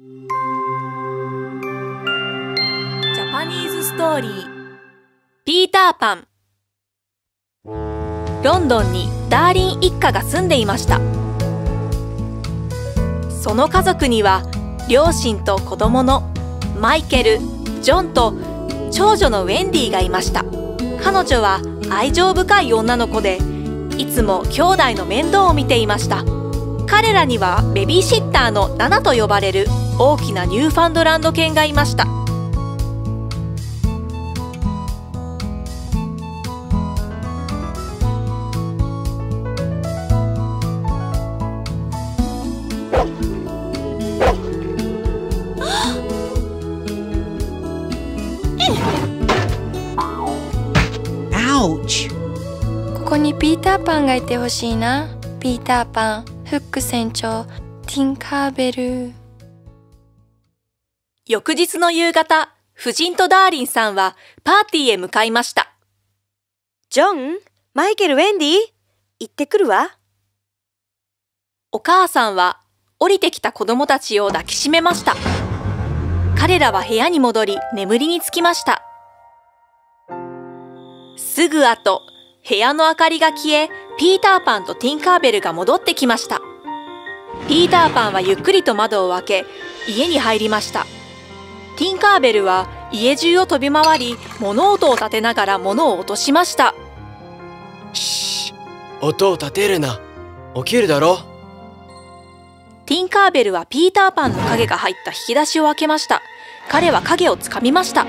ジャパニーズストーリーピーターパンロンドンにダーリン一家が住んでいました。その家族には両親と子供のマイケルジョンと長女のウェンディがいました。彼女は愛情深い女の子でいつも兄弟の面倒を見ていました。彼らにはベビーシッターのナナと呼ばれる大きなニューファンドランド犬がいました。ここにピーターパンがいてほしいな。ピーターパン。フック船長。ティンカーベル翌日の夕方夫人とダーリンさんはパーティーへ向かいました。ジョンマイケル・ウェンディ行ってくるわ。お母さんは降りてきた子供たちを抱きしめました。彼らは部屋に戻り眠りにつきました。すぐ後部屋の明かりが消えピーターパンとティンカーベルが戻ってきました。ピーターパンはゆっくりと窓を開け家に入りましたティンカーベルは家中を飛び回り物音を立てながら物を落としました。し音を立てるな。起きるだろティンカーベルはピーターパンの影が入った引き出しを開けました。彼は影をつかみました。あ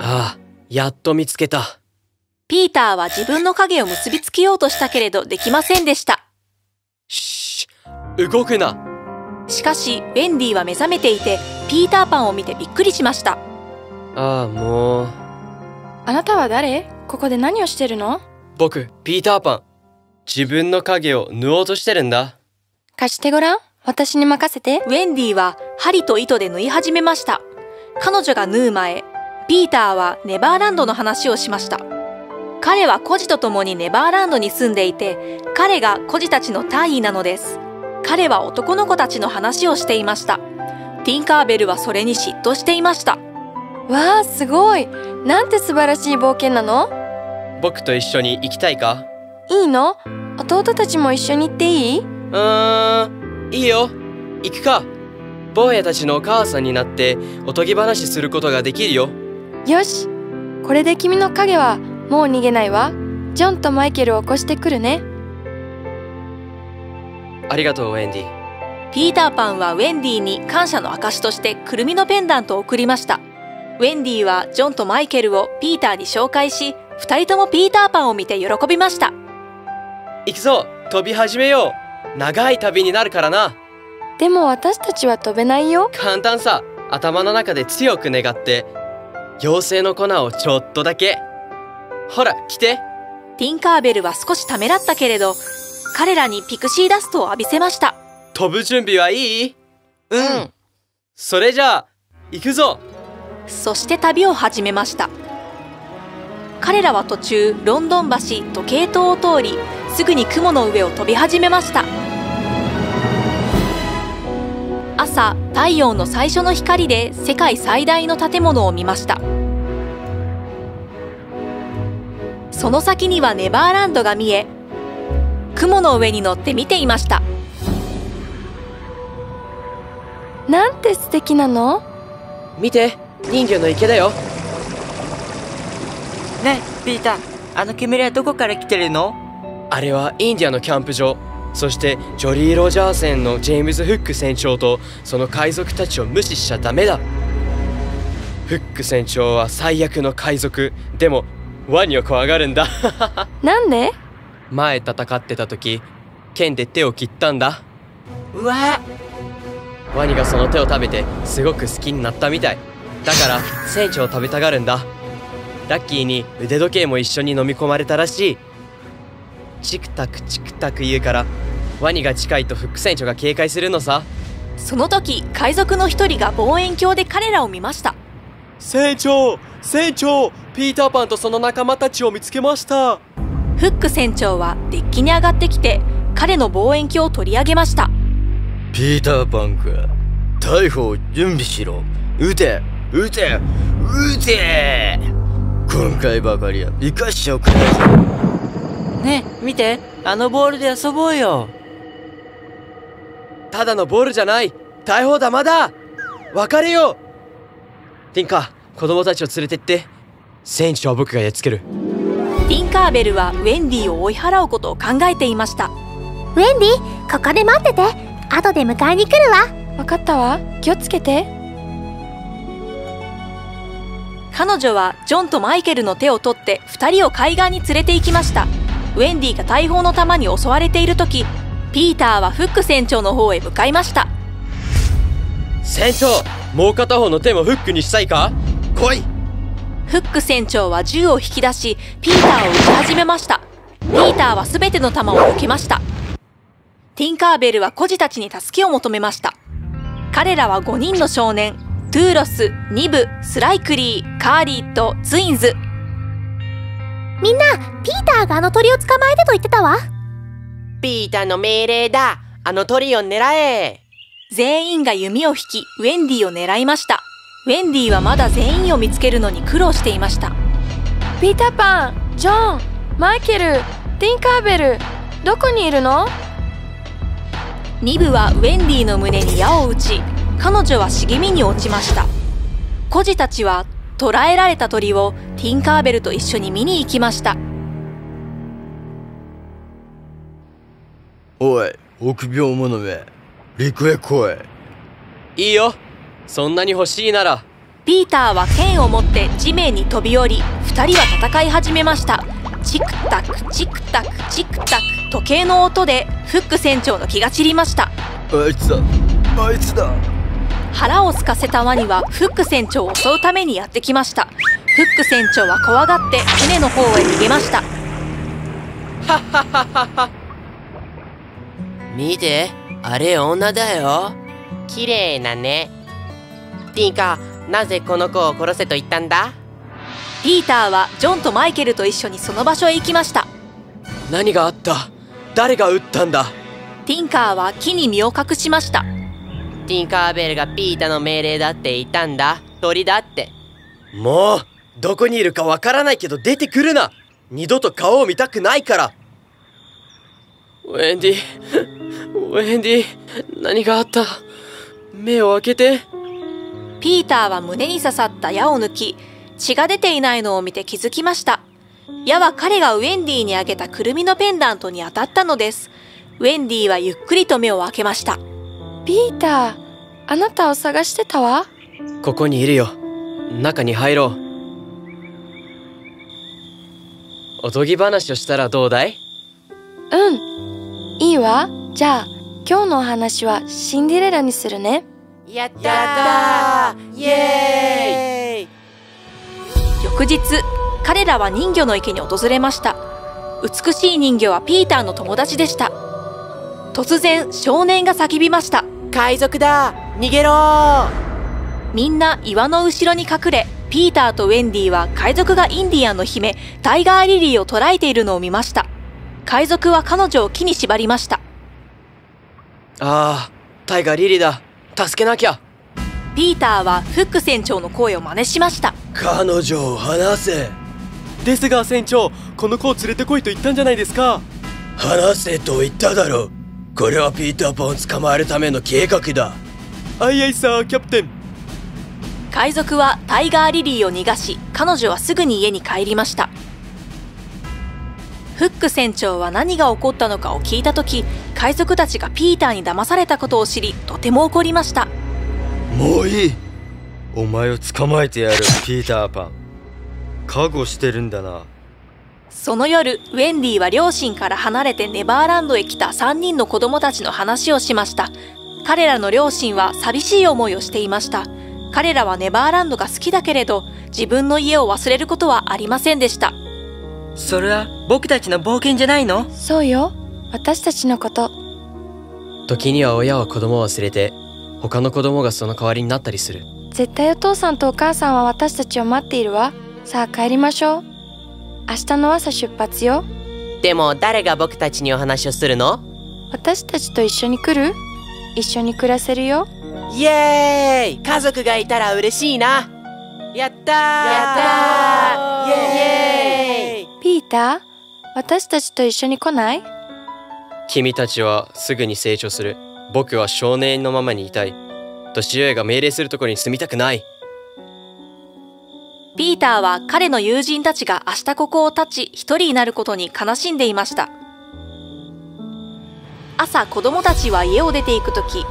あやっと見つけた。ピーターは自分の影を結びつけようとしたけれどできませんでした。し動くなしかしウェンディは目覚めていてピーターパンを見てびっくりしました。ああもう。あなたは誰？ここで何をしてるの？僕ピーターパン。自分の影を縫おうとしてるんだ。貸してごらん。私に任せて。ウェンディは針と糸で縫い始めました。彼女が縫う前ピーターはネバーランドの話をしました。彼は孤児と共にネバーランドに住んでいて彼が孤児たちの大尉なのです彼は男の子たちの話をしていました。ティンカーベルはそれに嫉妬していました。わあすごい。なんて素晴らしい冒険なの？僕と一緒に行きたいか？いいの？弟たちも一緒に行っていい？うーんいいよ。行くか。坊やたちのお母さんになっておとぎ話することができるよ。よし。これで君の影はもう逃げないわ。ジョンとマイケルを起こしてくるねありがとうウェンディピーターパンはウェンディに感謝の証としてくるみのペンダントを贈りました。ウェンディはジョンとマイケルをピーターに紹介し二人ともピーターパンを見て喜びました。行くぞ飛び始めよう。長い旅になるからな。でも私たちは飛べないよ。簡単さ。頭の中で強く願って。妖精の粉をちょっとだけ。ほら来て。ティンカーベルは少しためらったけれど彼らにピクシーダストを浴びせました。飛ぶ準備はいい？うん。それじゃあ行くぞ。そして旅を始めました。彼らは途中ロンドン橋時計塔を通りすぐに雲の上を飛び始めました。朝太陽の最初の光で世界最大の建物を見ました。その先にはネバーランドが見え雲の上に乗って見ていました。なんて素敵なの？見て人魚の池だよ。ねえピーターあの煙はどこから来てるの？あれはインディアのキャンプ場。そしてジョリー・ロジャーセンのジェームズ・フック船長とその海賊たちを無視しちゃダメだ。フック船長は最悪の海賊。でもワニを怖がるんだ。なんで？前戦ってた時剣で手を切ったんだ。うわ。ワニがその手を食べてすごく好きになったみたい。だから船長を食べたがるんだ。ラッキーに腕時計も一緒に飲み込まれたらしい。チクタクチクタク言うからワニが近いと副船長が警戒するのさ。その時海賊の一人が望遠鏡で彼らを見ました。船長船長ピーターパンとその仲間たちを見つけましたフック船長はデッキに上がってきて彼の望遠鏡を取り上げました。ピーターパンか逮捕準備しろ。撃て撃て撃て。今回ばかりは生かしておくれ。ねえ見て。あのボールで遊ぼうよ。ただのボールじゃない。大砲玉だ。別れよう。ティンカー子供たちを連れてって。船長は僕がやっつけるティンカーベルはウェンディを追い払うことを考えていました。ウェンディここで待ってて。後で迎えに来るわ。わかったわ。気をつけて。彼女はジョンとマイケルの手を取って2人を海岸に連れて行きました。ウェンディが大砲の弾に襲われている時ピーターはフック船長の方へ向かいました。船長もう片方の手もフックにしたいか？来いフック船長は銃を引き出しピーターを撃ち始めました。ピーターは全ての弾を避けました。ティンカーベルは孤児たちに助けを求めました。彼らは5人の少年。トゥートルズ、ニブ、スライトリー、カーリーとツインズ。みんなピーターがあの鳥を捕まえてと言ってたわ。ピーターの命令だ。あの鳥を狙え。全員が弓を引きウェンディを狙いましたウェンディはまだ全員を見つけるのに苦労していました。ピーターパンジョンマイケルティンカーベルどこにいるの？ニブはウェンディの胸に矢を撃ち彼女は茂みに落ちました。孤児たちは捕らえられた鳥をティンカーベルと一緒に見に行きました。おい臆病者め。陸へ来い。いいよそんなに欲しいなら。ピーターは剣を持って地面に飛び降り2人は戦い始めました。チクタクチクタクチクタク時計の音でフック船長の気が散りました。あいつだ。あいつだ。腹を空かせたワニはフック船長を襲うためにやってきました。フック船長は怖がって船の方へ逃げました。見て。あれ女だよ。綺麗なねティンカーなぜこの子を殺せと言ったんだ？ピーターはジョンとマイケルと一緒にその場所へ行きました。何があった？誰が撃ったんだ？ティンカーは木に身を隠しました。ティンカーベルがピーターの命令だって言ったんだ？鳥だって。もうどこにいるかわからないけど出てくるな。二度と顔を見たくないから。ウェンディウェンディ何があった？目を開けてピーターは胸に刺さった矢を抜き血が出ていないのを見て気づきました。矢は彼がウェンディにあげたくるみのペンダントに当たったのです。ウェンディはゆっくりと目を開けました。ピーターあなたを探してたわ？ここにいるよ。中に入ろう。おとぎ話をしたらどうだい？うん。いいわ。じゃあ今日のお話はシンデレラにするねやったー。イエーイ。翌日彼らは人魚の池に訪れました。美しい人魚はピーターの友達でした。突然少年が叫びました。海賊だ。逃げろー。みんな岩の後ろに隠れピーターとウェンディは海賊がインディアンの姫タイガーリリーを捕らえているのを見ました。海賊は彼女を木に縛りました。ああタイガーリリーだ助けなきゃ。ピーターはフック船長の声を真似しました。彼女を離せ。ですが船長この子を連れてこいと言ったんじゃないですか。離せと言っただろこれはピーターパンを捕まえるための計画だ。アイアイサーキャプテン。海賊はタイガーリリーを逃がし彼女はすぐに家に帰りましたフック船長は何が起こったのかを聞いた時海賊たちがピーターに騙されたことを知りとても怒りました。もういい。お前を捕まえてやるピーターパン。覚悟してるんだな。その夜ウェンディは両親から離れてネバーランドへ来た3人の子供たちの話をしました。彼らの両親は寂しい思いをしていました。彼らはネバーランドが好きだけれど自分の家を忘れることはありませんでしたそれは僕たちの冒険じゃないの？そうよ。私たちのこと。時には親は子供を忘れて他の子供がその代わりになったりする。絶対お父さんとお母さんは私たちを待っているわ。さあ帰りましょう。明日の朝出発よ。でも誰が僕たちにお話をするの？私たちと一緒に来る？一緒に暮らせるよ。イエーイ！家族がいたら嬉しいな。やったー！やったー！イエーイピーター私たちと一緒に来ない？君たちはすぐに成長する。僕は少年のままにいたい。年上が命令するところに住みたくない。ピーターは彼の友人たちが明日ここを立ち一人になることに悲しんでいました。朝子供たちは家を出て行く時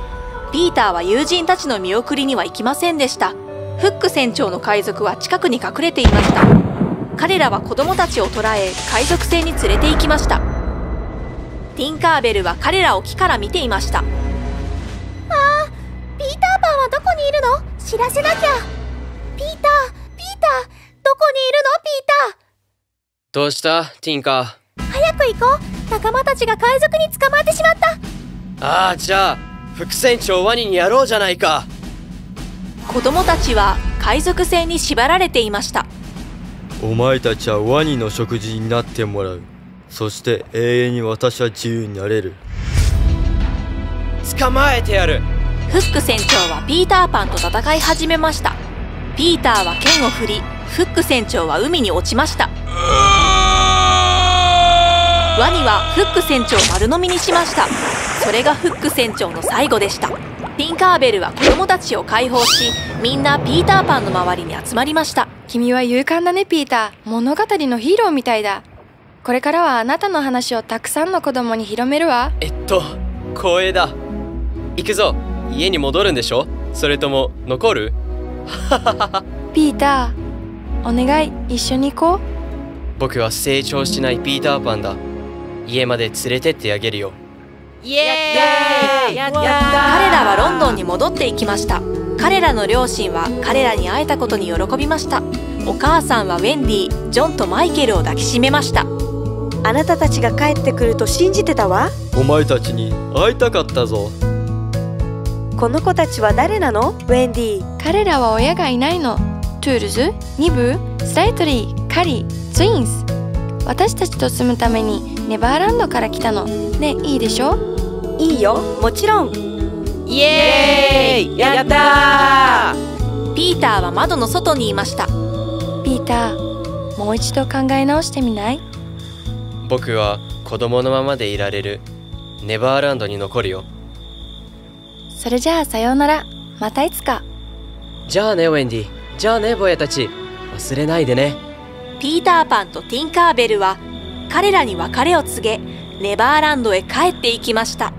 ピーターは友人たちの見送りには行きませんでした。フック船長の海賊は近くに隠れていました彼らは子供たちを捕らえ海賊船に連れて行きました。ティンカーベルは彼らを木から見ていました。ピーターパンはどこにいるの？知らせなきゃ。ピーターピーター。どこにいるの？ピータどうした？ティンカー。早く行こう。仲間たちが海賊に捕まってしまった。ああじゃあ副船長ワニにやろうじゃないか。子供たちは海賊船に縛られていましたお前たちはワニの食事になってもらう。そして永遠に私は自由になれる。捕まえてやる。フック船長はピーターパンと戦い始めました。ピーターは剣を振りフック船長は海に落ちました。ワニはフック船長を丸飲みにしました。それがフック船長の最後でしたティンカーベルは子供たちを解放しみんなピーターパンの周りに集まりました。君は勇敢だねピーター。物語のヒーローみたいだ。これからはあなたの話をたくさんの子供に広めるわ。えっと光栄だ。行くぞ。家に戻るんでしょ？それとも残る？ピーターお願い。一緒に行こう。僕は成長しないピーターパンだ。家まで連れてってあげるよイエーイ。やった彼らはロンドンに戻っていきました。彼らの両親は彼らに会えたことに喜びました。お母さんはウェンディジョンとマイケルを抱きしめました。あなたたちが帰ってくると信じてたわ。お前たちに会いたかったぞ。この子たちは誰なの？ウェンディ彼らは親がいないの。トゥートルズ、ニブ、スライトリー、カーリー、ツインズ私たちと住むためにネバーランドから来たの。ねいいでしょ？いいよ。もちろん。イエーイ。やったー。ピーターは窓の外にいました。ピーターもう一度考え直してみない？僕は子供のままでいられるネバーランドに残るよ。それじゃあさようなら。またいつか。じゃあねウェンディじゃあね坊やたち。忘れないでね。ピーターパンとティンカーベルは彼らに別れを告げネバーランドへ帰っていきました。